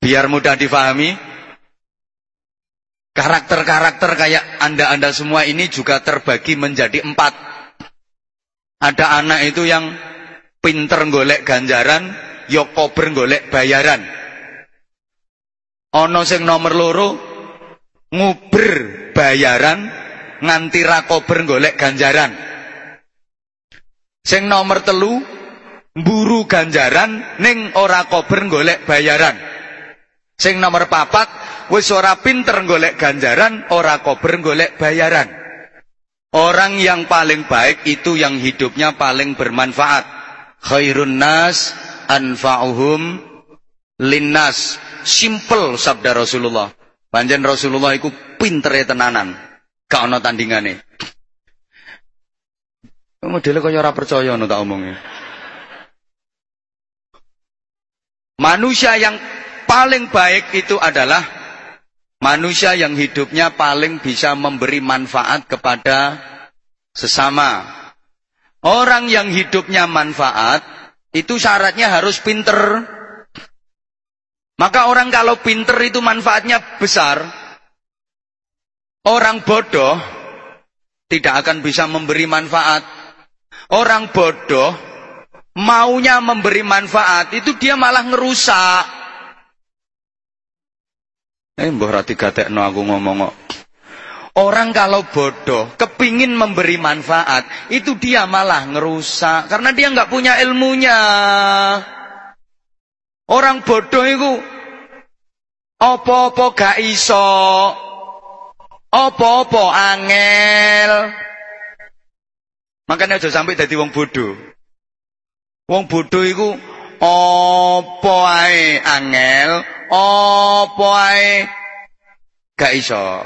Biar mudah difahami, karakter-karakter kayak Anda-Anda semua ini juga terbagi menjadi empat. Ada anak itu yang pinter golek ganjaran, yok kober golek bayaran. Ono sing nomor loro, nguber bayaran, nganti rakober golek ganjaran. Sing nomor telu, mburu ganjaran, ning ora kober golek bayaran. Sing nomor papat, wis ora pinter golek ganjaran, ora kober golek bayaran. Orang yang paling baik itu yang hidupnya paling bermanfaat. Khairun nas anfa'uhum linnas. Simple sabda Rasulullah. Panjen Rasulullah pinter ya tenanan. Gak ana tandingane. Modele kaya ora percaya ngono tak omongnya. Manusia yang paling baik itu adalah manusia yang hidupnya paling bisa memberi manfaat kepada sesama. Orang yang hidupnya manfaat itu syaratnya harus pinter. Maka orang kalau pinter itu manfaatnya besar. Orang bodoh tidak akan bisa memberi manfaat. Orang bodoh maunya memberi manfaat itu dia malah ngerusak. Eh mbah ra digatekno aku ngomong kok. Orang kalau bodoh, kepingin memberi manfaat, itu dia malah ngerusak. Karena dia nggak punya ilmunya. Orang bodoh itu, opo-opo gak iso. Opo-opo angel. Makanya aja sampai jadi wong bodoh. Wong bodoh itu, opo ae angel, apa ae gak iso.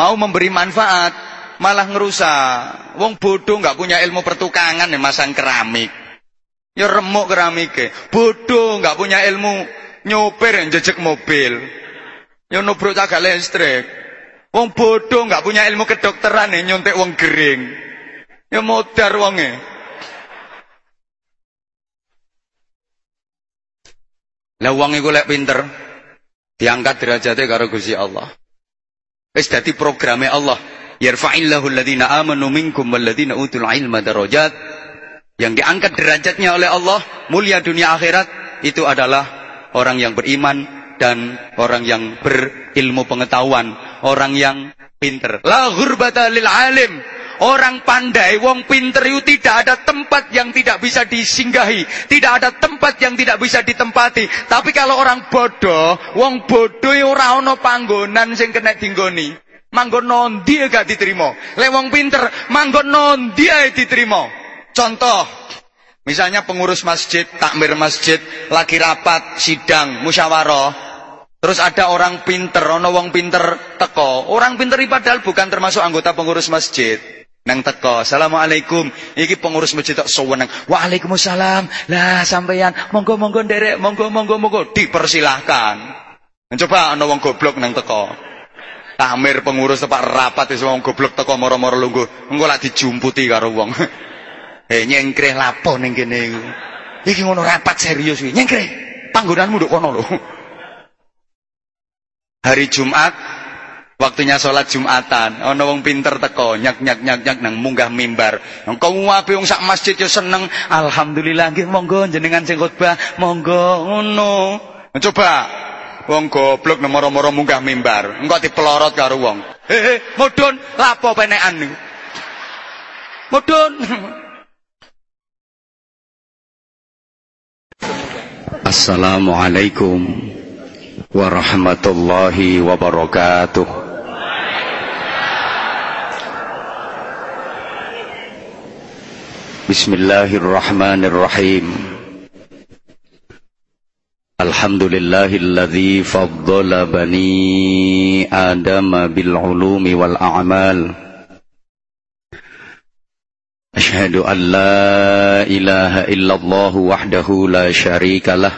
Mau memberi manfaat malah ngerusak. Wong bodoh nggak punya ilmu pertukangan ya masang keramik. Ya remuk keramik Bodoh nggak punya ilmu nyopir yang jejek mobil. Ya nubruk cagak listrik. Wong bodoh nggak punya ilmu kedokteran ya nyontek wong gering. Ya modar wonge. Lah wong iku lek pinter diangkat derajate karo Gusti Allah. Wis dadi programe Allah. Yarfa'illahu alladhina amanu minkum walladhina utul ilma darajat. Yang diangkat derajatnya oleh Allah, mulia dunia akhirat, itu adalah orang yang beriman dan orang yang berilmu pengetahuan, orang yang pinter. La ghurbata lil alim. Orang pandai, wong pinter itu tidak ada tempat yang tidak bisa disinggahi. Tidak ada tempat yang tidak bisa ditempati. Tapi kalau orang bodoh, wong bodoh itu ora ono panggonan sing kena dinggoni. Manggon nondi gak diterima. Le wong pinter, manggon nondi diterima. Contoh, misalnya pengurus masjid, takmir masjid, lagi rapat, sidang, musyawarah, Terus ada orang pinter, ono wong pinter teko. Orang pinter padahal bukan termasuk anggota pengurus masjid. Nang teko, Assalamualaikum. Iki pengurus masjid tok sowenang. Waalaikumsalam. Lah sampeyan, monggo monggo nderek, monggo monggo monggo dipersilahkan. Coba ana wong goblok nang teko. Tamir pengurus tepak rapat wis wong goblok teko moro-moro lungguh. Engko lak dijumputi karo wong. Eh nyengkreh lapo ning kene iku. Iki ngono rapat serius iki. Nyengkreh. Panggonanmu nduk kono lho. Hari Jumat Waktunya sholat Jumatan, ono wong pinter teko, nyak nyak nyak nyak nang munggah mimbar. Engko wae wong sak masjid yo seneng. Alhamdulillah nggih monggo jenengan sing khotbah, monggo ngono. Coba wong goblok moro-moro munggah mimbar, engko dipelorot karo wong. He mudun, lapo penekan niku. Mudun. Assalamualaikum warahmatullahi wabarakatuh. بسم الله الرحمن الرحيم الحمد لله الذي فضل بني آدم بالعلوم والأعمال أشهد أن لا إله إلا الله وحده لا شريك له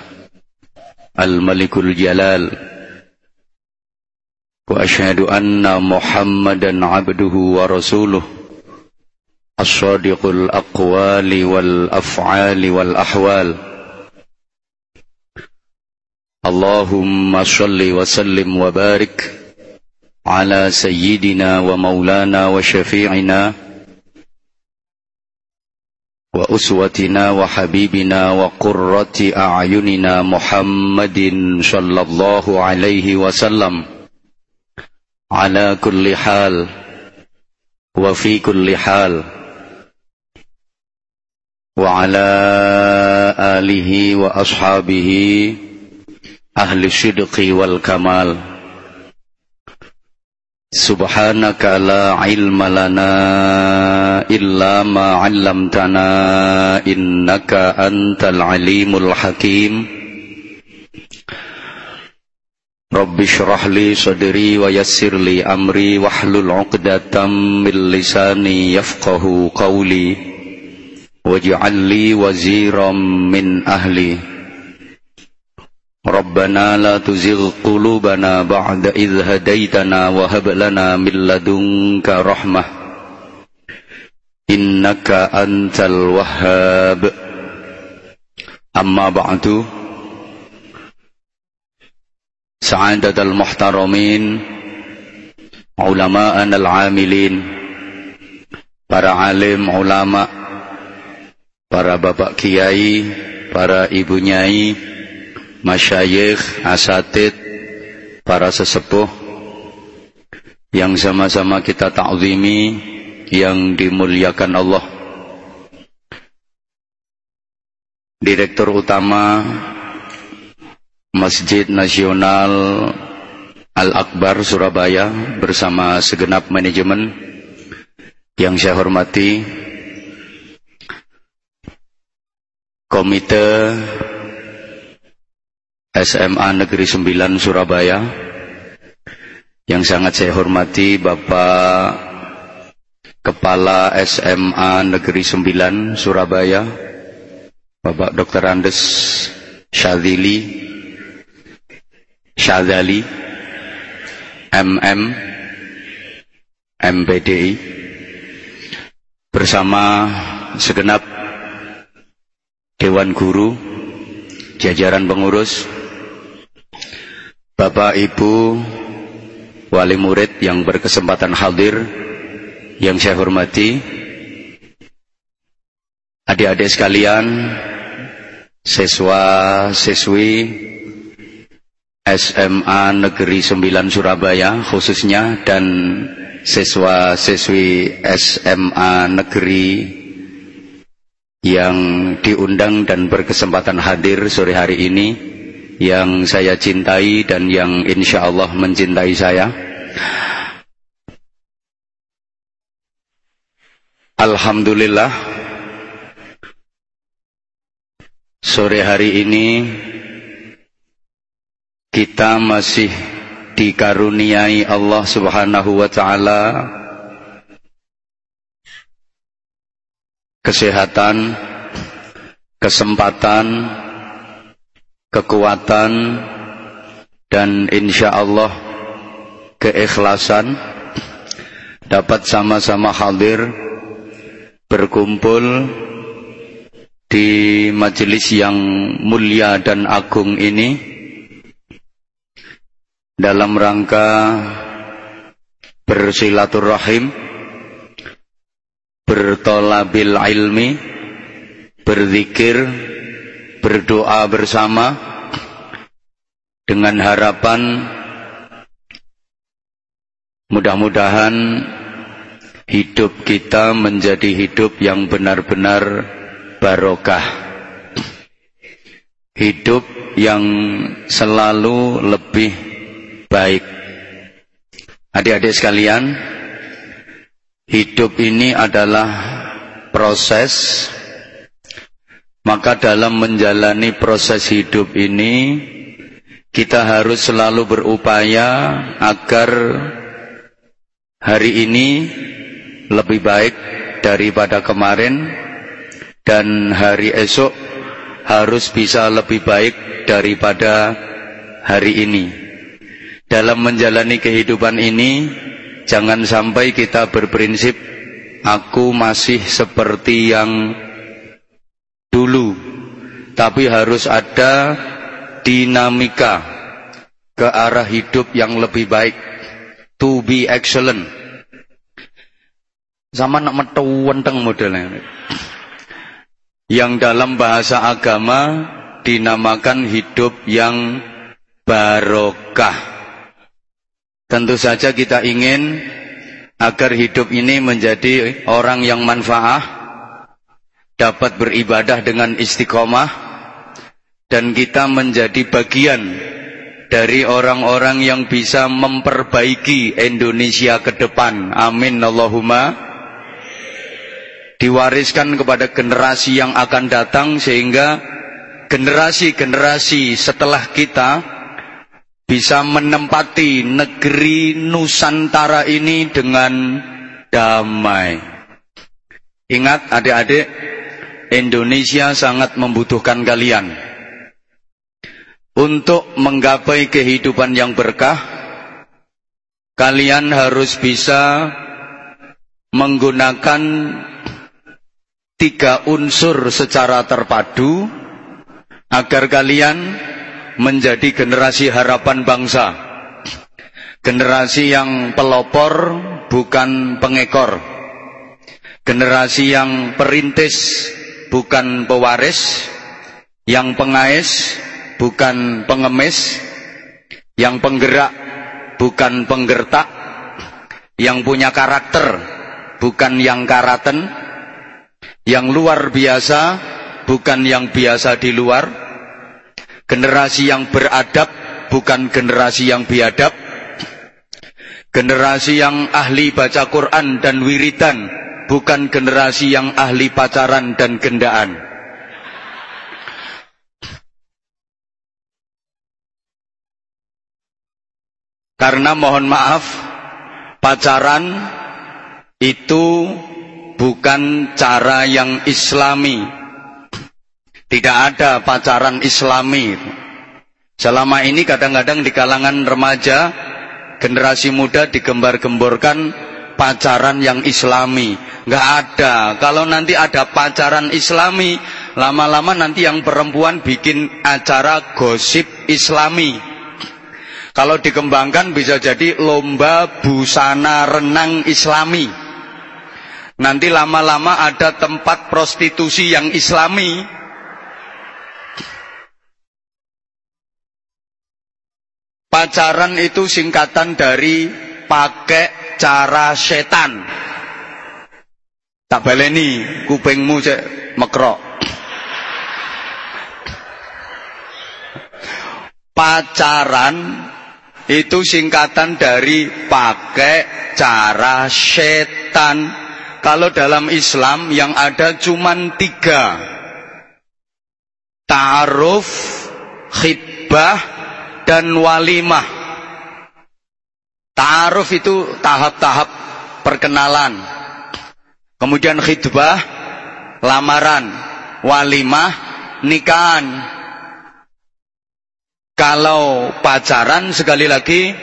الملك الجلال وأشهد أن محمدا عبده ورسوله الصادق الأقوال والأفعال والأحوال. اللهم صل وسلم وبارك على سيدنا ومولانا وشفيعنا وأسوتنا وحبيبنا وقرة أعيننا محمد صلى الله عليه وسلم. على كل حال وفي كل حال. وعلى آله وأصحابه أهل الصدق والكمال. سبحانك لا علم لنا إلا ما علمتنا إنك أنت العليم الحكيم. رب اشرح لي صدري ويسر لي أمري واحلل عقدة من لساني يفقه قولي. واجعل لي وزيرا من أهلي. ربنا لا تزغ قلوبنا بعد إذ هديتنا وهب لنا من لدنك رحمة. إنك أنت الوهاب. أما بعد سعادة المحترمين علماءنا العاملين para alim ulama para bapak kiai para ibu nyai masyayikh, asatid, para sesepuh yang sama-sama kita ta'zimi yang dimuliakan Allah. Direktur utama Masjid Nasional Al-Akbar Surabaya bersama segenap manajemen yang saya hormati Komite SMA Negeri 9 Surabaya yang sangat saya hormati Bapak Kepala SMA Negeri 9 Surabaya Bapak Dr. Andes Syadili Syadali MM MPDI bersama segenap Dewan Guru jajaran pengurus Bapak Ibu wali murid yang berkesempatan hadir yang saya hormati adik-adik sekalian siswa siswi SMA Negeri 9 Surabaya khususnya dan siswa siswi SMA Negeri yang diundang dan berkesempatan hadir sore hari ini yang saya cintai dan yang insya Allah mencintai saya. Alhamdulillah sore hari ini kita masih dikaruniai Allah Subhanahu wa taala kesehatan, kesempatan kekuatan dan insya Allah keikhlasan dapat sama-sama hadir berkumpul di majelis yang mulia dan agung ini dalam rangka bersilaturahim bertolabil ilmi berzikir berdoa bersama dengan harapan mudah-mudahan hidup kita menjadi hidup yang benar-benar barokah. Hidup yang selalu lebih baik. Adik-adik sekalian, hidup ini adalah proses maka dalam menjalani proses hidup ini kita harus selalu berupaya agar hari ini lebih baik daripada kemarin dan hari esok harus bisa lebih baik daripada hari ini. Dalam menjalani kehidupan ini jangan sampai kita berprinsip aku masih seperti yang dulu. Tapi harus ada dinamika ke arah hidup yang lebih baik. To be excellent. Sama nak metu wenteng modelnya. Yang dalam bahasa agama dinamakan hidup yang barokah tentu saja kita ingin agar hidup ini menjadi orang yang manfaah dapat beribadah dengan istiqomah dan kita menjadi bagian dari orang-orang yang bisa memperbaiki Indonesia ke depan. Amin Allahumma diwariskan kepada generasi yang akan datang sehingga generasi-generasi setelah kita bisa menempati negeri Nusantara ini dengan damai. Ingat adik-adik, Indonesia sangat membutuhkan kalian untuk menggapai kehidupan yang berkah. Kalian harus bisa menggunakan tiga unsur secara terpadu agar kalian menjadi generasi harapan bangsa. Generasi yang pelopor bukan pengekor. Generasi yang perintis bukan pewaris. Yang pengais bukan pengemis. Yang penggerak bukan penggertak. Yang punya karakter bukan yang karaten yang luar biasa bukan yang biasa di luar, generasi yang beradab bukan generasi yang biadab, generasi yang ahli baca Quran dan wiridan bukan generasi yang ahli pacaran dan gendaan. Karena mohon maaf, pacaran itu bukan cara yang islami. Tidak ada pacaran islami. Selama ini kadang-kadang di kalangan remaja, generasi muda digembar-gemborkan pacaran yang islami. Nggak ada. Kalau nanti ada pacaran islami, lama-lama nanti yang perempuan bikin acara gosip islami. Kalau dikembangkan bisa jadi lomba busana renang islami. Nanti lama-lama ada tempat prostitusi yang islami. Pacaran itu singkatan dari pakai cara setan. Tak baleni kupingmu cek mekrok. Pacaran itu singkatan dari pakai cara setan. Kalau dalam Islam yang ada cuma tiga. Ta'aruf, khidbah, dan walimah. Ta'aruf itu tahap-tahap perkenalan. Kemudian khidbah, lamaran. Walimah, nikahan. Kalau pacaran sekali lagi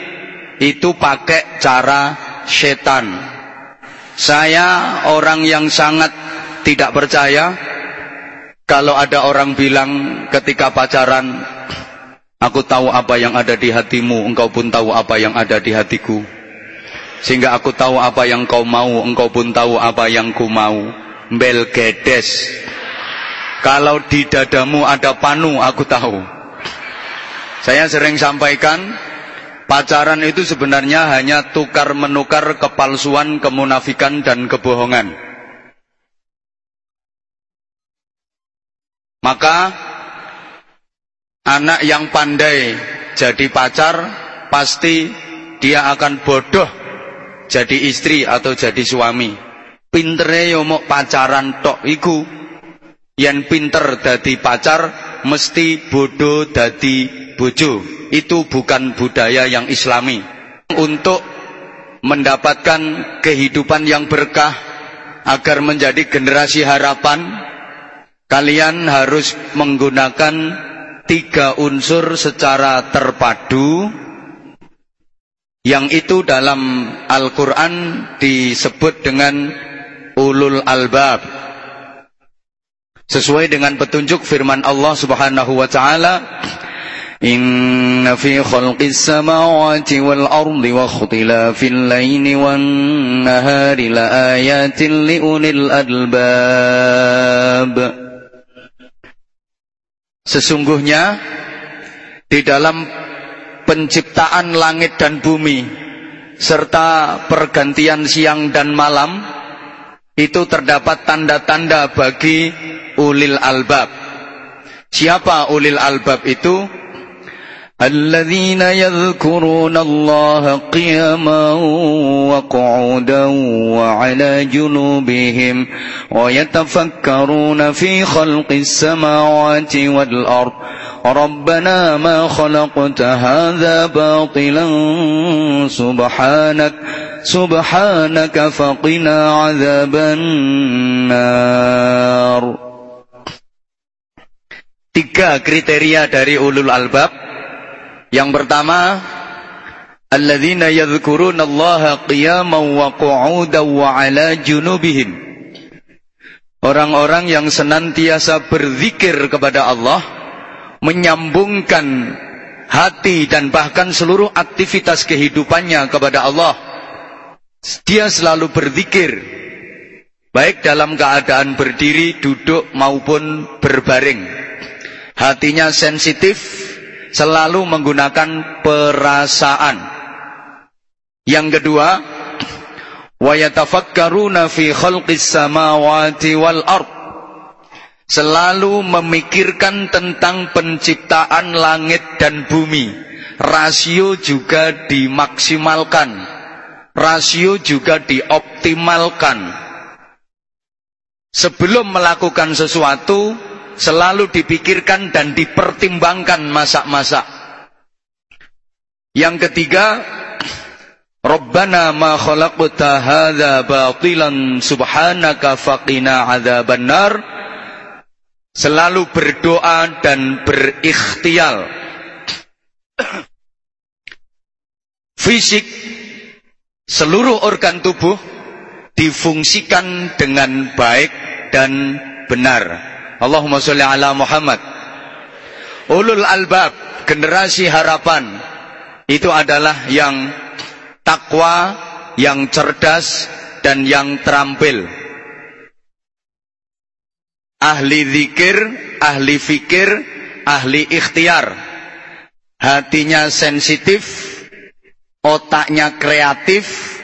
itu pakai cara setan. Saya orang yang sangat tidak percaya kalau ada orang bilang ketika pacaran, aku tahu apa yang ada di hatimu, engkau pun tahu apa yang ada di hatiku. Sehingga aku tahu apa yang kau mau, engkau pun tahu apa yang ku mau. Belgedes. Kalau di dadamu ada panu, aku tahu. Saya sering sampaikan, Pacaran itu sebenarnya hanya tukar menukar kepalsuan, kemunafikan dan kebohongan. Maka anak yang pandai jadi pacar pasti dia akan bodoh jadi istri atau jadi suami. Pintere yo mau pacaran tok iku. Yang pinter dadi pacar mesti bodoh dadi bojo itu bukan budaya yang islami. Untuk mendapatkan kehidupan yang berkah agar menjadi generasi harapan, kalian harus menggunakan tiga unsur secara terpadu yang itu dalam Al-Quran disebut dengan ulul albab sesuai dengan petunjuk firman Allah Subhanahu wa taala إن في خلق السماوات والأرض واختلاف الليل والنهار لآيات لأولي الألباب Sesungguhnya di dalam penciptaan langit dan bumi serta pergantian siang dan malam itu terdapat tanda-tanda bagi ulil albab. Siapa ulil albab itu? الذين يذكرون الله قياما وقعودا وعلى جنوبهم ويتفكرون في خلق السماوات والأرض. ربنا ما خلقت هذا باطلا. سبحانك سبحانك فقنا عذاب النار. Tiga kriteria dari ulul albab. Yang pertama, alladzina yadhkurunallaha qiyaman wa qu'udan wa 'ala junubihim. Orang-orang yang senantiasa berzikir kepada Allah, menyambungkan hati dan bahkan seluruh aktivitas kehidupannya kepada Allah. Dia selalu berzikir, baik dalam keadaan berdiri, duduk maupun berbaring. Hatinya sensitif, selalu menggunakan perasaan. Yang kedua, wa yatafakkaruna fi khalqis samawati wal ard. Selalu memikirkan tentang penciptaan langit dan bumi. Rasio juga dimaksimalkan. Rasio juga dioptimalkan. Sebelum melakukan sesuatu, selalu dipikirkan dan dipertimbangkan masak-masak. Yang ketiga, Rabbana ma khalaqta hadza batilan subhanaka faqina adzaban nar. Selalu berdoa dan berikhtial. Fisik seluruh organ tubuh difungsikan dengan baik dan benar. Allahumma sholli ala Muhammad. Ulul albab, generasi harapan itu adalah yang takwa, yang cerdas dan yang terampil. Ahli zikir, ahli fikir, ahli ikhtiar. Hatinya sensitif, otaknya kreatif,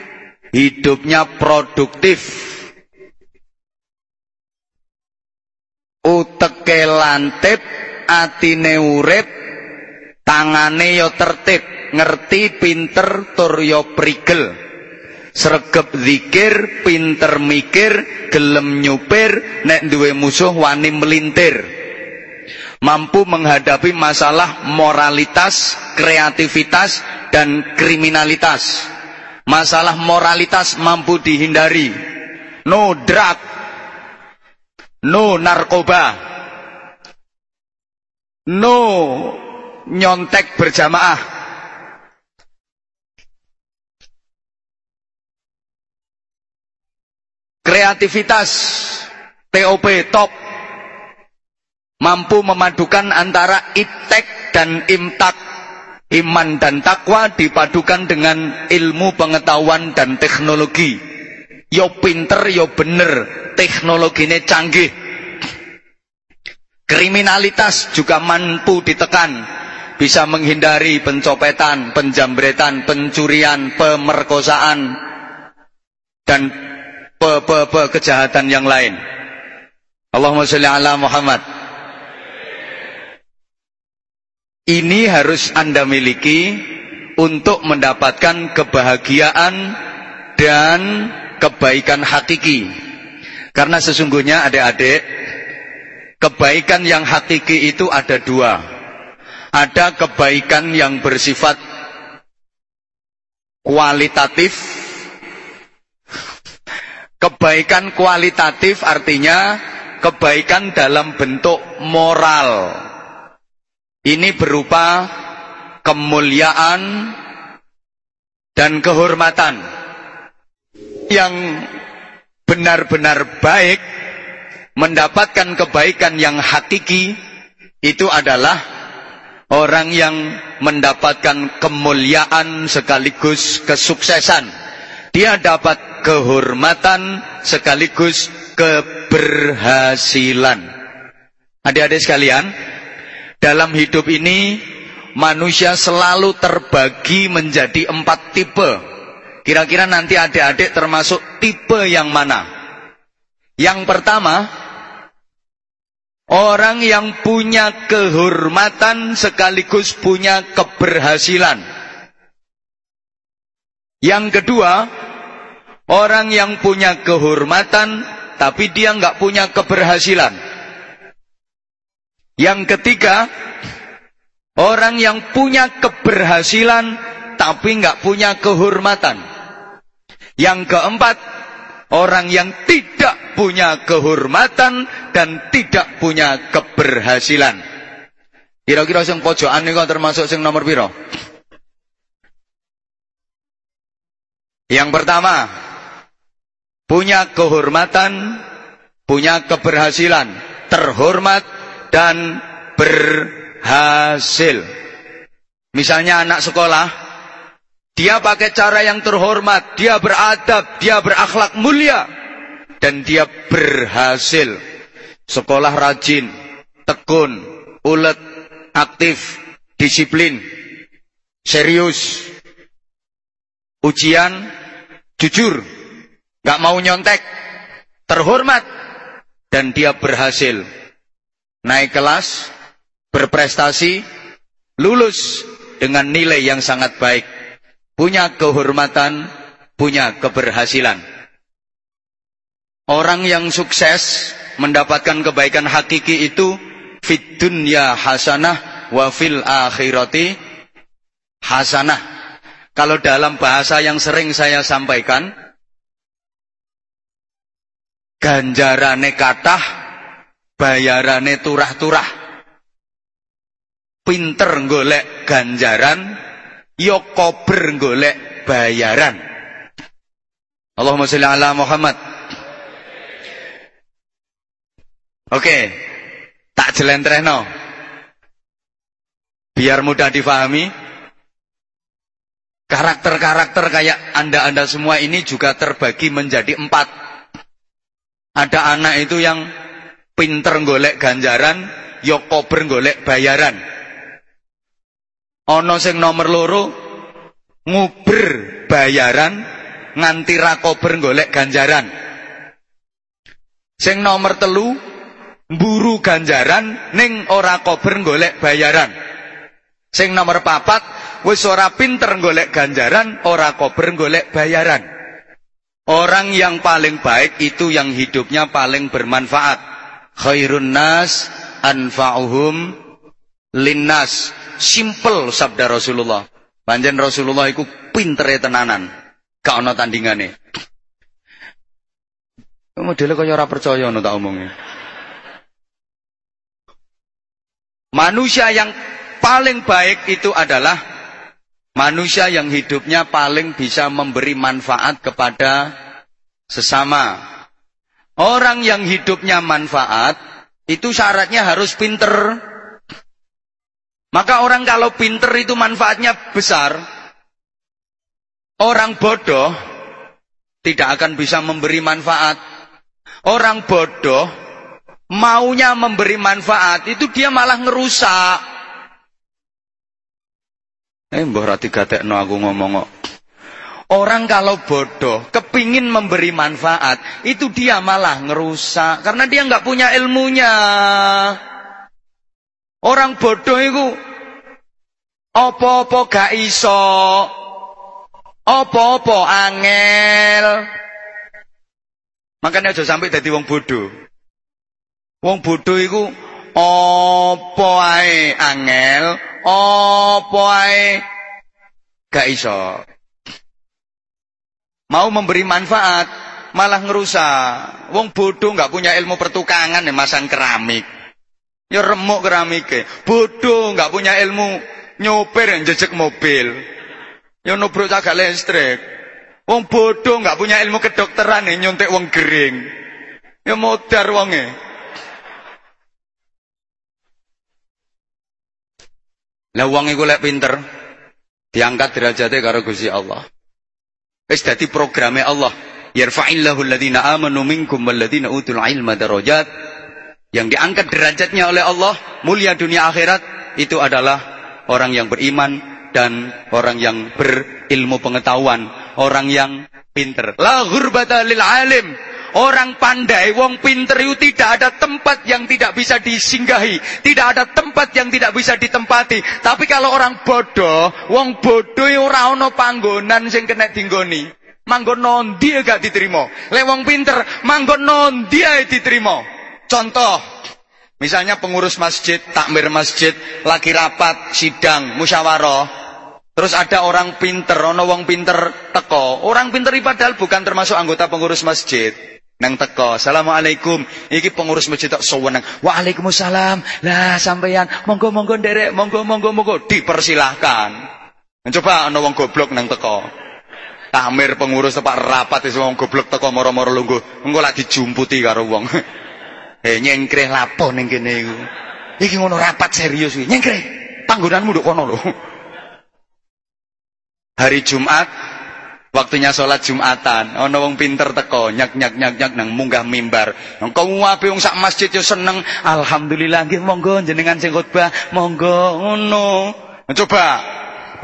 hidupnya produktif. Uteke lantip atine urip tangane yo tertib ngerti pinter tur yo prigel. Sregep zikir pinter mikir gelem nyupir nek duwe musuh wani melintir. Mampu menghadapi masalah moralitas kreativitas dan kriminalitas. Masalah moralitas mampu dihindari. No drug No narkoba. No nyontek berjamaah. Kreativitas TOP top mampu memadukan antara itek dan imtak iman dan takwa dipadukan dengan ilmu pengetahuan dan teknologi yo pinter yo bener teknologinya canggih. Kriminalitas juga mampu ditekan. Bisa menghindari pencopetan penjambretan pencurian pemerkosaan dan pe, pe, pe kejahatan yang lain. Allahumma sholli ala Muhammad. Ini harus Anda miliki untuk mendapatkan kebahagiaan dan kebaikan hakiki. Karena sesungguhnya adik-adik, kebaikan yang hakiki itu ada dua. Ada kebaikan yang bersifat kualitatif. Kebaikan kualitatif artinya kebaikan dalam bentuk moral. Ini berupa kemuliaan dan kehormatan yang benar-benar baik mendapatkan kebaikan yang hakiki itu adalah Orang yang mendapatkan kemuliaan sekaligus kesuksesan. Dia dapat kehormatan sekaligus keberhasilan. Adik-adik sekalian, dalam hidup ini manusia selalu terbagi menjadi empat tipe. Kira-kira nanti adik-adik termasuk tipe yang mana? Yang pertama, Orang yang punya kehormatan sekaligus punya keberhasilan. Yang kedua, orang yang punya kehormatan tapi dia nggak punya keberhasilan. Yang ketiga, orang yang punya keberhasilan tapi nggak punya kehormatan. Yang keempat, orang yang tidak punya kehormatan dan tidak punya keberhasilan. Kira-kira sing pojokan niku termasuk sing nomor piro? Yang pertama, punya kehormatan, punya keberhasilan, terhormat dan berhasil. Misalnya anak sekolah, dia pakai cara yang terhormat, dia beradab, dia berakhlak mulia dan dia berhasil. Sekolah rajin, tekun, ulet, aktif, disiplin, serius. Ujian, jujur, gak mau nyontek, terhormat, dan dia berhasil. Naik kelas, berprestasi, lulus dengan nilai yang sangat baik. Punya kehormatan, punya keberhasilan. Orang yang sukses mendapatkan kebaikan hakiki itu fit dunya hasanah wa fil akhirati hasanah. Kalau dalam bahasa yang sering saya sampaikan, ganjarane kathah, bayarane turah-turah. Pinter golek ganjaran, yo ya kober golek bayaran. Allahumma sholli ala Muhammad. Oke, tak jelentrehno. Biar mudah difahami. Karakter-karakter kayak Anda-Anda semua ini juga terbagi menjadi empat. Ada anak itu yang pinter golek ganjaran, yoko ya golek bayaran. Ono sing nomor loro, nguber bayaran, nganti rakober golek ganjaran. Sing nomor telu, mburu ganjaran ning ora kober golek bayaran. Sing nomor papat wis ora pinter golek ganjaran, ora kober golek bayaran. Orang yang paling baik itu yang hidupnya paling bermanfaat. Khairun nas anfa'uhum linnas. Simple sabda Rasulullah. Panjen Rasulullah itu pintere tenanan. Gak ana tandingane. Modele kaya ora percaya ngono tak omongnya. Manusia yang paling baik itu adalah manusia yang hidupnya paling bisa memberi manfaat kepada sesama. Orang yang hidupnya manfaat itu syaratnya harus pinter. Maka orang kalau pinter itu manfaatnya besar. Orang bodoh tidak akan bisa memberi manfaat. Orang bodoh maunya memberi manfaat itu dia malah ngerusak. Eh mbah rati gatekno aku ngomong kok. Orang kalau bodoh, kepingin memberi manfaat, itu dia malah ngerusak. Karena dia nggak punya ilmunya. Orang bodoh itu, opo-opo gak iso. Opo-opo angel. Makanya aja sampai jadi wong bodoh. Wong bodho iku apa ae angel, apa ae gak iso. Mau memberi manfaat, malah ngerusak. Wong bodoh nggak punya ilmu pertukangan ya masang keramik. Ya remuk keramike. Bodoh nggak punya ilmu nyopir yang jejak mobil. Ya nubruk cagak listrik. Wong bodoh nggak punya ilmu kedokteran ya nyontek wong gering. Ya modar wonge. Lah wong iku lek pinter diangkat derajatnya karo Gusti Allah. Wis dadi programe Allah. Yarfa'illahu alladhina amanu minkum walladhina utul ilma darajat. Yang diangkat derajatnya oleh Allah, mulia dunia akhirat, itu adalah orang yang beriman dan orang yang berilmu pengetahuan, orang yang pinter. La ghurbata lil alim. Orang pandai, wong pinter itu tidak ada tempat yang tidak bisa disinggahi. Tidak ada tempat yang tidak bisa ditempati. Tapi kalau orang bodoh, wong bodoh ora ono panggonan sing kena dinggoni. Manggon nondi gak diterima. Lek wong pinter, manggon nondi diterima. Contoh, misalnya pengurus masjid, takmir masjid, lagi rapat, sidang, musyawarah, Terus ada orang pinter, ono wong pinter teko. Orang pinter padahal bukan termasuk anggota pengurus masjid. Nang teko, Assalamualaikum. Iki pengurus masjid tak sewenang. Waalaikumsalam. Lah sampeyan, monggo monggo derek, monggo monggo monggo dipersilahkan. Coba ono wong goblok nang teko. Tamir pengurus tepak rapat wis wong goblok teko moro-moro lungguh. Engko lak dijumputi karo wong. Eh nyengkreh lapo ning kene iku. Iki ngono rapat serius iki. Nyengkreh. Panggonanmu nduk kono lho. Hari Jumat waktunya sholat Jumatan, ono wong pinter teko, nyak nyak nyak nyak nang munggah mimbar. Engko wae wong sak masjid yo seneng. Alhamdulillah nggih monggo jenengan sing khotbah, monggo ngono. Coba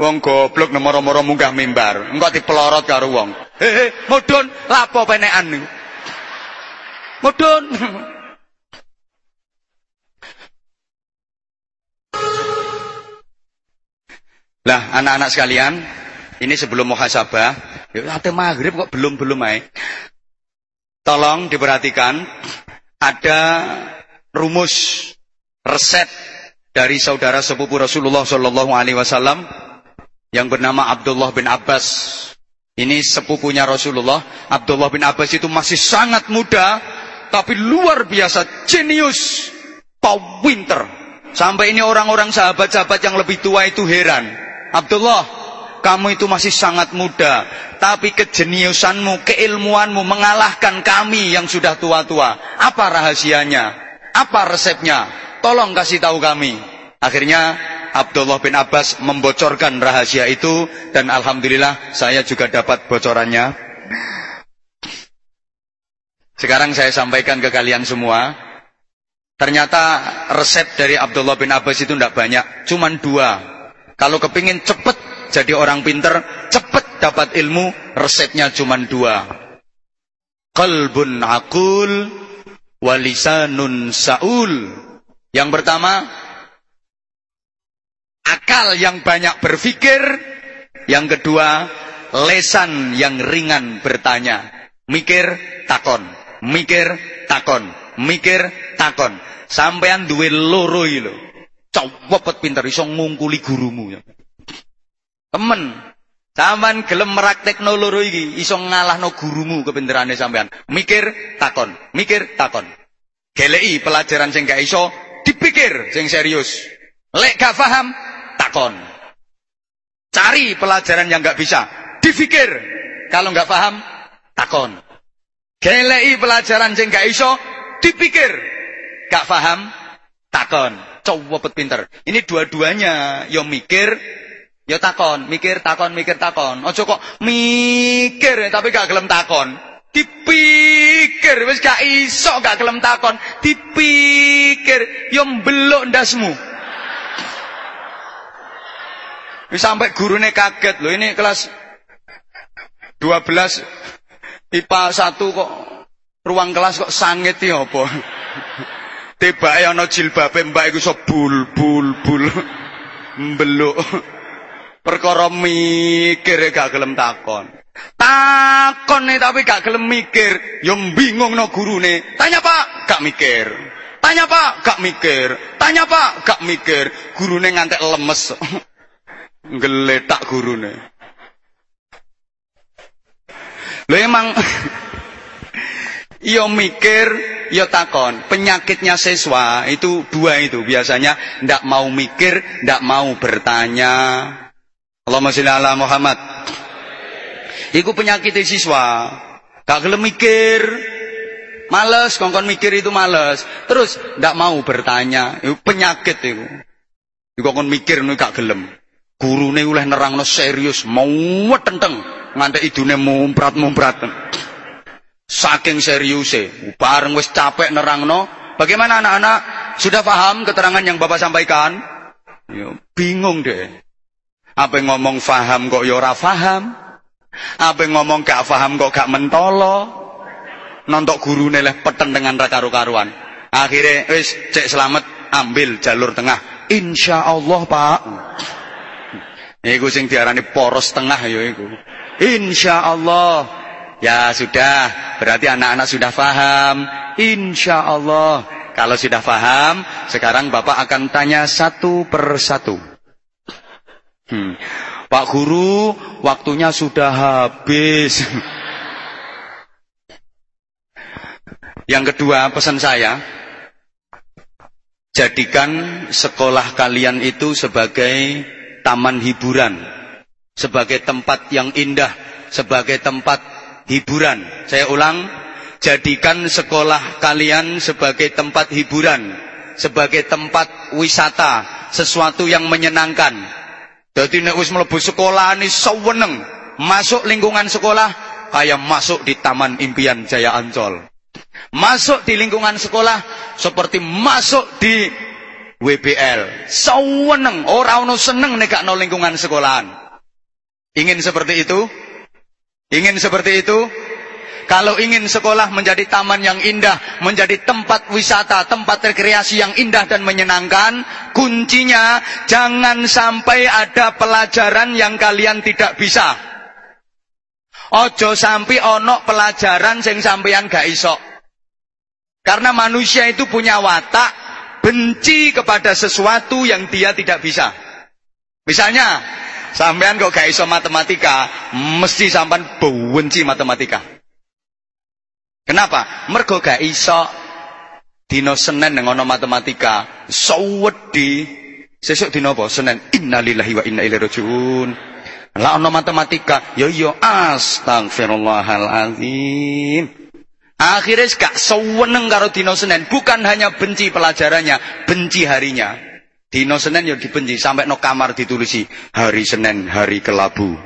wong goblok nomor-nomor munggah mimbar, engko dipelorot karo wong. Hehe, mudun lapo penekan niku. Mudun. Lah anak-anak sekalian, ini sebelum muhasabah, ya maghrib kok belum-belum ae. Tolong diperhatikan, ada rumus resep dari saudara sepupu Rasulullah Shallallahu Alaihi Wasallam yang bernama Abdullah bin Abbas. Ini sepupunya Rasulullah. Abdullah bin Abbas itu masih sangat muda, tapi luar biasa jenius, winter. Sampai ini orang-orang sahabat-sahabat yang lebih tua itu heran. Abdullah, kamu itu masih sangat muda, tapi kejeniusanmu, keilmuanmu mengalahkan kami yang sudah tua-tua. Apa rahasianya? Apa resepnya? Tolong kasih tahu kami. Akhirnya Abdullah bin Abbas membocorkan rahasia itu dan alhamdulillah saya juga dapat bocorannya. Sekarang saya sampaikan ke kalian semua. Ternyata resep dari Abdullah bin Abbas itu tidak banyak, cuman dua. Kalau kepingin cepat jadi orang pinter, cepat dapat ilmu, resepnya cuma dua. Qalbun akul, walisanun saul. Yang pertama, akal yang banyak berpikir. Yang kedua, lesan yang ringan bertanya. Mikir, takon. Mikir, takon. Mikir, takon. Sampean duwe loro iki. Cowopet pinter iso ngungkuli gurumu ya. Temen. Sampean gelem merak teknologi iki iso ngalahno gurumu kepinterane sampean. Mikir takon, mikir takon. Geleki pelajaran sing gak iso dipikir sing serius. Lek gak paham takon. Cari pelajaran yang gak bisa, dipikir. Kalau gak paham takon. Geleki pelajaran sing gak iso dipikir. Gak paham takon. Coba pinter. Ini dua-duanya yo mikir Ya takon, mikir takon, mikir takon. Ojo kok mikir tapi gak gelem takon. Dipikir wis gak iso gak gelem takon. Dipikir yo mbelok ndasmu. Wis sampai gurune kaget loh ini kelas 12 IPA 1 kok ruang kelas kok sangit ya apa? Tibake ana jilbabe mbak iku iso bul bul bul mbeluk. Perkara mikir gak gelem takon. Takon nih tapi gak gelem mikir, yo ya bingung no gurune. Tanya Pak, gak mikir. Tanya Pak, gak mikir. Tanya Pak, gak mikir. Gurune ngantek lemes. Geletak gurune. Lo emang Yo mikir, yo takon. Penyakitnya siswa itu dua itu biasanya ndak mau mikir, ndak mau bertanya. Allahumma sholli ala Muhammad. Iku penyakit siswa. Gak gelem mikir. Males, kongkon mikir itu males. Terus ndak mau bertanya. Itu penyakit itu. Iku kon mikir nek gak gelem. Gurune oleh nerangno serius, mau tenteng nganti idune mumprat-mumprat. Saking seriuse, bareng wis capek nerangno, bagaimana anak-anak sudah paham keterangan yang Bapak sampaikan? Yo, bingung deh. Apa yang ngomong faham kok ya ora faham? Apa ngomong gak faham kok gak mentolo? Nontok guru leh peten dengan raka karuan. Akhirnya wis cek selamat ambil jalur tengah. Insya Allah Pak. Iku sing diarani poros tengah ya iku. Insya Allah. Ya sudah, berarti anak-anak sudah paham. Insya Allah. Kalau sudah paham, sekarang Bapak akan tanya satu per satu. Hmm. Pak Guru, waktunya sudah habis. Yang kedua, pesan saya, jadikan sekolah kalian itu sebagai taman hiburan, sebagai tempat yang indah, sebagai tempat hiburan. Saya ulang, jadikan sekolah kalian sebagai tempat hiburan, sebagai tempat wisata, sesuatu yang menyenangkan. Jadi nek wis mlebu sekolah ini seweneng, masuk lingkungan sekolah kayak masuk di Taman Impian Jaya Ancol. Masuk di lingkungan sekolah seperti masuk di WBL. Saweneng, ora ono seneng nek no lingkungan sekolahan. Ingin seperti itu? Ingin seperti itu? Kalau ingin sekolah menjadi taman yang indah, menjadi tempat wisata, tempat rekreasi yang indah dan menyenangkan, kuncinya jangan sampai ada pelajaran yang kalian tidak bisa. Ojo sampai ono pelajaran sing sampeyan gak iso. Karena manusia itu punya watak benci kepada sesuatu yang dia tidak bisa. Misalnya, sampean kok gak iso matematika, mesti sampean benci matematika. Kenapa? Mergo gak iso dino Senin ngono matematika, sawedi. Sesuk dino apa? Senin. Innalillahi wa inna ilaihi rajiun. Lah ono matematika, yo ya yo iya, astagfirullahalazim. Akhirnya gak seweneng karo dino Senin. Bukan hanya benci pelajarannya, benci harinya. Dino Senin ya dibenci sampai no kamar ditulisi hari Senin, hari kelabu.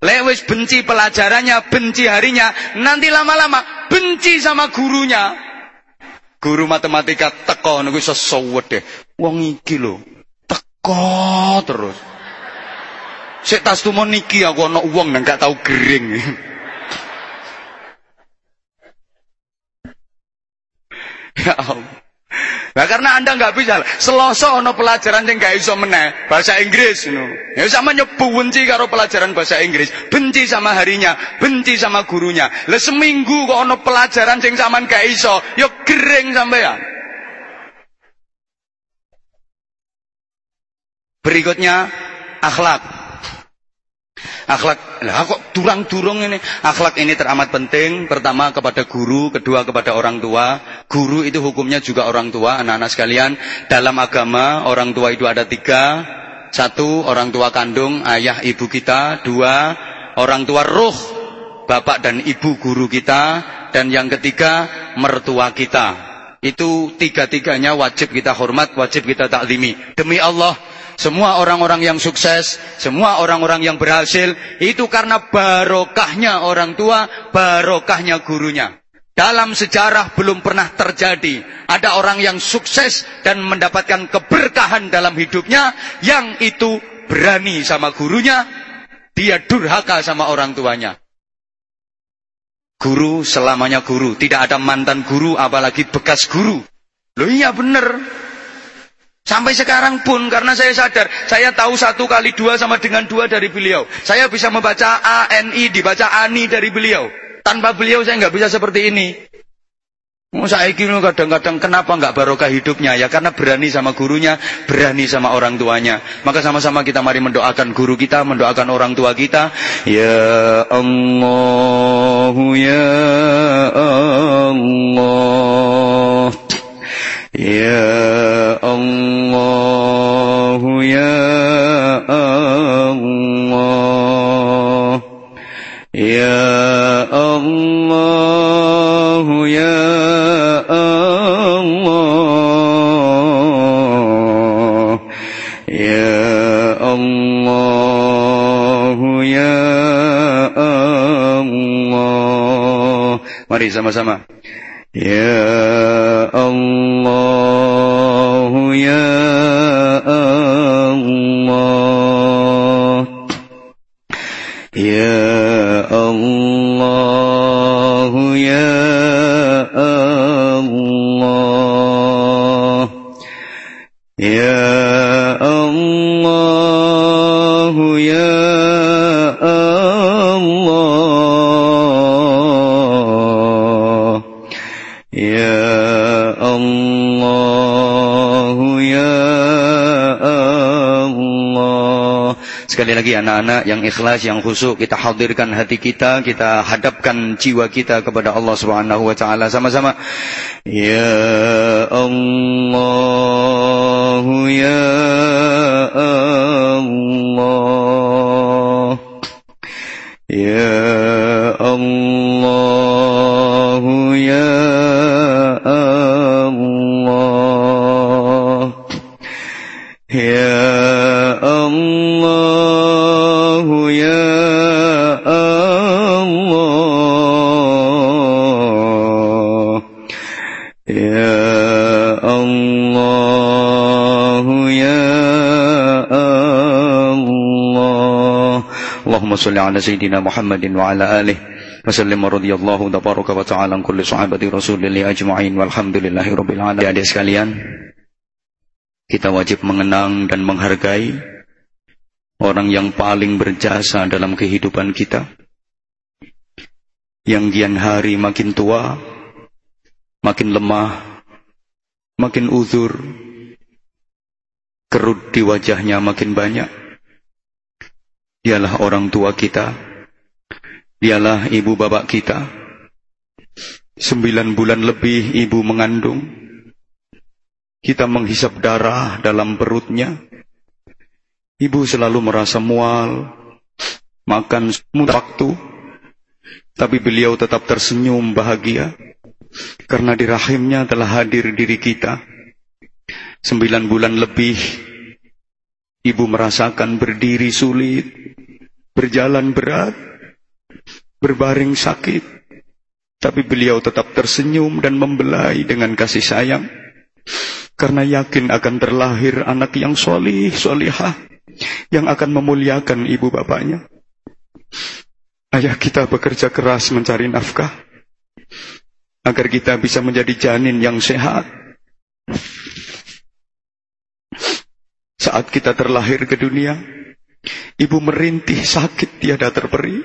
Lewis benci pelajarannya, benci harinya, nanti lama-lama benci sama gurunya. Guru matematika teko niku iso deh. Wong iki lho, teko terus. Sik tas tumon niki aku ana wong nang gak tau gering. Ya Allah. Nah karena anda nggak bisa, seloso ono pelajaran yang nggak iso meneh bahasa Inggris, know. ya sama nyebu benci karo pelajaran bahasa Inggris, benci sama harinya, benci sama gurunya. Lah seminggu kok ono pelajaran yang zaman gak iso, yo gering sampean. Berikutnya akhlak. Akhlak, lah kok durang-durung ini. Akhlak ini teramat penting. Pertama kepada guru, kedua kepada orang tua. Guru itu hukumnya juga orang tua, anak-anak sekalian. Dalam agama, orang tua itu ada tiga. Satu, orang tua kandung, ayah ibu kita. Dua, orang tua ruh, bapak dan ibu guru kita. Dan yang ketiga, mertua kita. Itu tiga-tiganya wajib kita hormat, wajib kita taklimi. Demi Allah, semua orang-orang yang sukses, semua orang-orang yang berhasil, itu karena barokahnya orang tua, barokahnya gurunya. Dalam sejarah belum pernah terjadi ada orang yang sukses dan mendapatkan keberkahan dalam hidupnya yang itu berani sama gurunya, dia durhaka sama orang tuanya. Guru selamanya guru, tidak ada mantan guru apalagi bekas guru. Loh iya benar. Sampai sekarang pun karena saya sadar, saya tahu satu kali dua sama dengan dua dari beliau. Saya bisa membaca A, N, I, dibaca Ani dari beliau. Tanpa beliau saya nggak bisa seperti ini. Saya kira kadang-kadang kenapa nggak barokah hidupnya ya karena berani sama gurunya, berani sama orang tuanya. Maka sama-sama kita mari mendoakan guru kita, mendoakan orang tua kita. Ya Allah, ya Allah. Ya, ya Allah, Ya Allah, Ya Allah, Ya Allah, Ya Allah, Ya Allah. Mari sama-sama. Ya Allah. Sekali lagi anak-anak yang ikhlas, yang khusyuk, kita hadirkan hati kita, kita hadapkan jiwa kita kepada Allah Subhanahu wa taala sama-sama. Ya Allah, ya Allah. Ala Sayyidina Muhammadin wa ala alihi wa sallim wa radiyallahu tabaraka wa ta'ala an kulli sahabati rasulillahi ajma'in walhamdulillahi rabbil alamin. Adik sekalian, kita wajib mengenang dan menghargai orang yang paling berjasa dalam kehidupan kita. Yang kian hari makin tua, makin lemah, makin uzur, kerut di wajahnya makin banyak. Dialah orang tua kita, dialah ibu bapak kita. Sembilan bulan lebih ibu mengandung, kita menghisap darah dalam perutnya. Ibu selalu merasa mual, makan mudah waktu, tapi beliau tetap tersenyum bahagia karena di rahimnya telah hadir diri kita. Sembilan bulan lebih, ibu merasakan berdiri sulit, berjalan berat, berbaring sakit, tapi beliau tetap tersenyum dan membelai dengan kasih sayang karena yakin akan terlahir anak yang solih, solihah, yang akan memuliakan ibu bapaknya. Ayah kita bekerja keras mencari nafkah, agar kita bisa menjadi janin yang sehat. Saat kita terlahir ke dunia, ibu merintih sakit tiada terperi.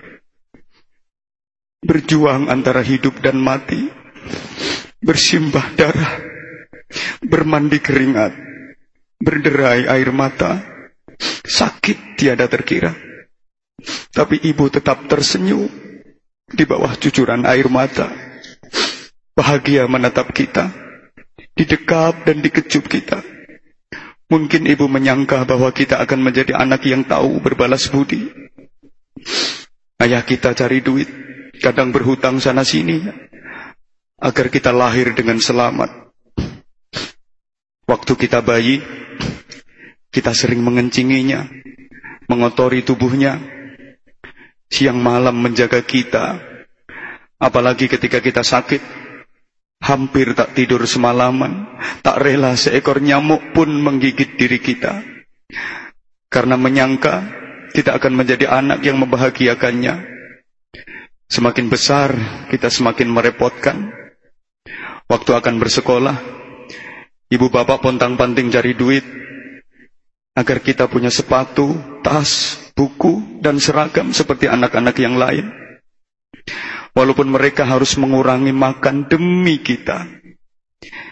Berjuang antara hidup dan mati, bersimbah darah, bermandi keringat, berderai air mata, sakit tiada terkira. Tapi ibu tetap tersenyum di bawah cucuran air mata. Bahagia menatap kita, didekap dan dikecup kita. Mungkin ibu menyangka bahwa kita akan menjadi anak yang tahu berbalas budi. Ayah kita cari duit, kadang berhutang sana sini, agar kita lahir dengan selamat. Waktu kita bayi, kita sering mengencinginya, mengotori tubuhnya, siang malam menjaga kita, apalagi ketika kita sakit, hampir tak tidur semalaman, tak rela seekor nyamuk pun menggigit diri kita, karena menyangka kita akan menjadi anak yang membahagiakannya. Semakin besar, kita semakin merepotkan. Waktu akan bersekolah, ibu bapak pontang-panting cari duit, agar kita punya sepatu, tas, buku, dan seragam seperti anak-anak yang lain. Walaupun mereka harus mengurangi makan demi kita.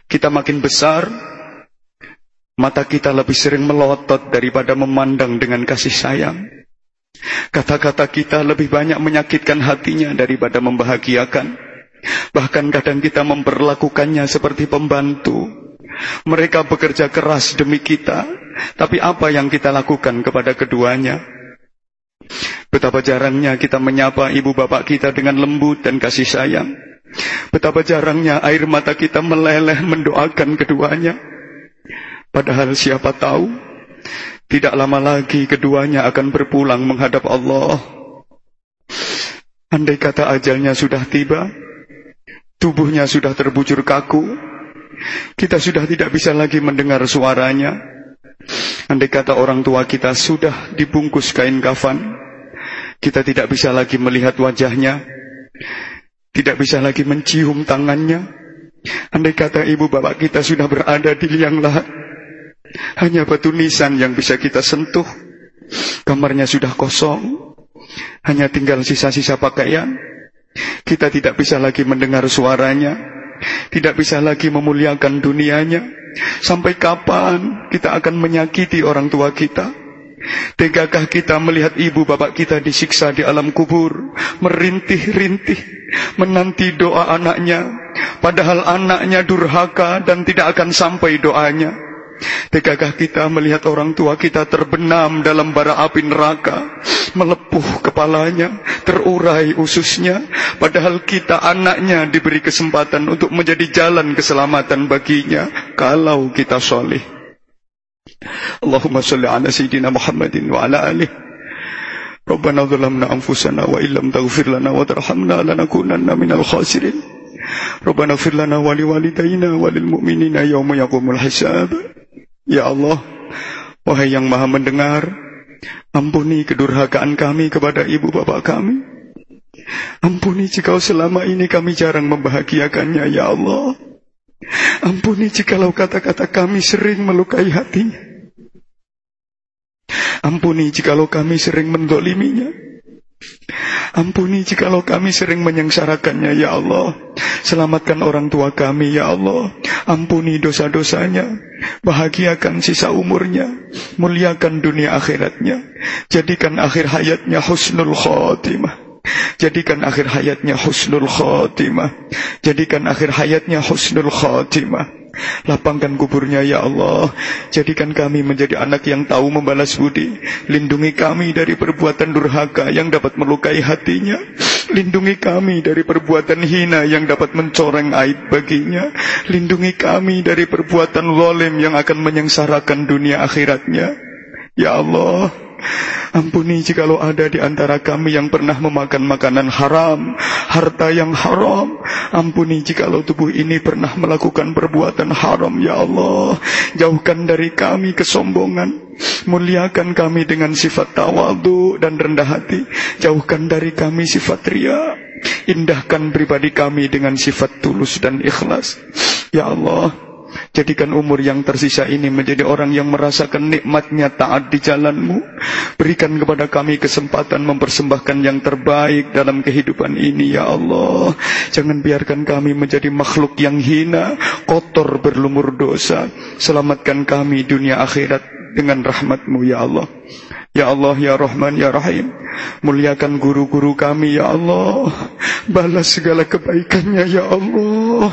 Kita makin besar, mata kita lebih sering melotot daripada memandang dengan kasih sayang. Kata-kata kita lebih banyak menyakitkan hatinya daripada membahagiakan. Bahkan kadang kita memperlakukannya seperti pembantu. Mereka bekerja keras demi kita, tapi apa yang kita lakukan kepada keduanya? Betapa jarangnya kita menyapa ibu bapak kita dengan lembut dan kasih sayang. Betapa jarangnya air mata kita meleleh mendoakan keduanya. Padahal siapa tahu, tidak lama lagi keduanya akan berpulang menghadap Allah. Andai kata ajalnya sudah tiba, Tubuhnya sudah terbujur kaku. Kita sudah tidak bisa lagi mendengar suaranya. Andai kata orang tua kita sudah dibungkus kain kafan, kita tidak bisa lagi melihat wajahnya, tidak bisa lagi mencium tangannya. Andai kata ibu bapak kita sudah berada di liang lahat, hanya batu nisan yang bisa kita sentuh. Kamarnya sudah kosong, hanya tinggal sisa-sisa pakaian. Kita tidak bisa lagi mendengar suaranya, tidak bisa lagi memuliakan dunianya. Sampai kapan kita akan menyakiti orang tua kita? Tegakah kita melihat ibu bapak kita disiksa di alam kubur, merintih-rintih, menanti doa anaknya, padahal anaknya durhaka dan tidak akan sampai doanya. Tegakah kita melihat orang tua kita terbenam dalam bara api neraka, melepuh kepalanya, terurai ususnya, padahal kita anaknya diberi kesempatan untuk menjadi jalan keselamatan baginya kalau kita soleh. اللهم صل على سيدنا محمد وعلى آله ربنا ظلمنا أنفسنا وإن لم تغفر لنا وترحمنا لنكونن من الخاسرين ربنا اغفر لنا ولوالدينا وللمؤمنين يوم يقوم الحساب Ya Allah, wahai yang maha mendengar, ampuni kedurhakaan kami kepada ibu bapak kami. Ampuni jika selama ini kami jarang membahagiakannya, ya Allah. Ampuni jikalau kata-kata kami sering melukai hatinya. Ampuni jikalau kami sering mendoliminya. Ampuni jikalau kami sering menyengsarakannya, ya Allah. Selamatkan orang tua kami, ya Allah. Ampuni dosa-dosanya. Bahagiakan sisa umurnya. Muliakan dunia akhiratnya. Jadikan akhir hayatnya husnul khotimah. Jadikan akhir hayatnya husnul khotimah. Jadikan akhir hayatnya husnul khotimah. Lapangkan kuburnya ya Allah. Jadikan kami menjadi anak yang tahu membalas budi. Lindungi kami dari perbuatan durhaka yang dapat melukai hatinya. Lindungi kami dari perbuatan hina yang dapat mencoreng aib baginya. Lindungi kami dari perbuatan lolim yang akan menyengsarakan dunia akhiratnya. Ya Allah, Ampuni jikalau ada di antara kami yang pernah memakan makanan haram, harta yang haram. Ampuni jikalau tubuh ini pernah melakukan perbuatan haram, ya Allah. Jauhkan dari kami kesombongan. Muliakan kami dengan sifat tawadu dan rendah hati. Jauhkan dari kami sifat ria. Indahkan pribadi kami dengan sifat tulus dan ikhlas. Ya Allah, Jadikan umur yang tersisa ini menjadi orang yang merasakan nikmatnya taat di jalanmu. Berikan kepada kami kesempatan mempersembahkan yang terbaik dalam kehidupan ini, Ya Allah. Jangan biarkan kami menjadi makhluk yang hina, kotor berlumur dosa. Selamatkan kami dunia akhirat dengan rahmatmu, Ya Allah. Ya Allah, Ya Rahman, Ya Rahim. Muliakan guru-guru kami, Ya Allah. Balas segala kebaikannya, Ya Allah.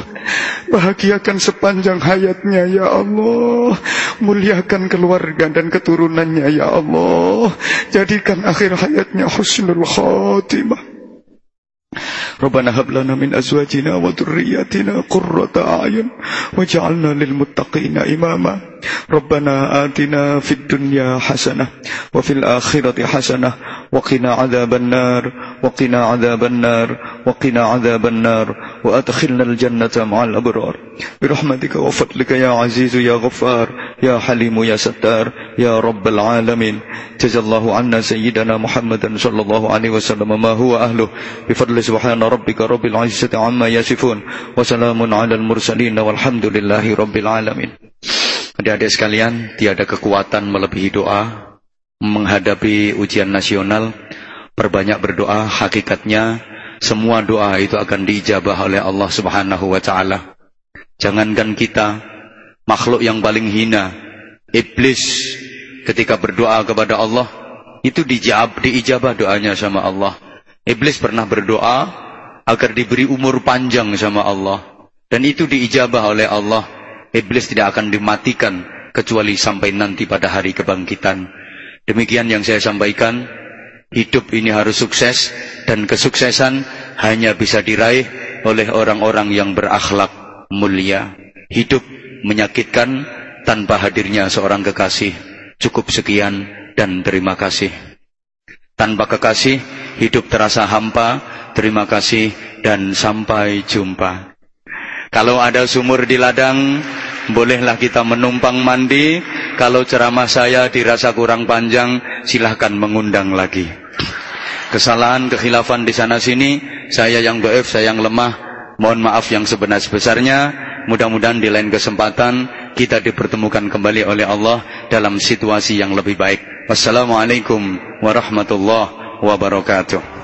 Bahagiakan sepanjang hayatnya, Ya Allah. Muliakan keluarga dan keturunannya, Ya Allah. Jadikan akhir hayatnya husnul khatimah. ربنا هب لنا من أزواجنا وذرياتنا قرة أعين واجعلنا للمتقين إماما ربنا آتنا في الدنيا حسنة وفي الآخرة حسنة وقنا عذاب النار وقنا عذاب النار وقنا عذاب النار وأدخلنا الجنة مع الأبرار برحمتك وفضلك يا عزيز يا غفار يا حليم يا ستار يا رب العالمين جزا الله عنا سيدنا محمد صلى الله عليه وسلم ما هو أهله بفضل سبحان ربك رب العزة عما يصفون وسلام على المرسلين والحمد لله رب العالمين Adik-adik sekalian, tiada kekuatan melebihi doa menghadapi ujian nasional. Perbanyak berdoa, hakikatnya semua doa itu akan diijabah oleh Allah Subhanahu wa taala. Jangankan kita, makhluk yang paling hina, iblis ketika berdoa kepada Allah itu dijawab, diijabah doanya sama Allah. Iblis pernah berdoa agar diberi umur panjang sama Allah dan itu diijabah oleh Allah. Iblis tidak akan dimatikan kecuali sampai nanti pada hari kebangkitan. Demikian yang saya sampaikan. Hidup ini harus sukses dan kesuksesan hanya bisa diraih oleh orang-orang yang berakhlak mulia. Hidup menyakitkan tanpa hadirnya seorang kekasih. Cukup sekian dan terima kasih. Tanpa kekasih, hidup terasa hampa. Terima kasih dan sampai jumpa. Kalau ada sumur di ladang, bolehlah kita menumpang mandi. Kalau ceramah saya dirasa kurang panjang, silahkan mengundang lagi. Kesalahan, kekhilafan di sana sini, saya yang doif, saya yang lemah, mohon maaf yang sebenar-besarnya. Mudah-mudahan di lain kesempatan kita dipertemukan kembali oleh Allah dalam situasi yang lebih baik. Wassalamualaikum warahmatullahi wabarakatuh.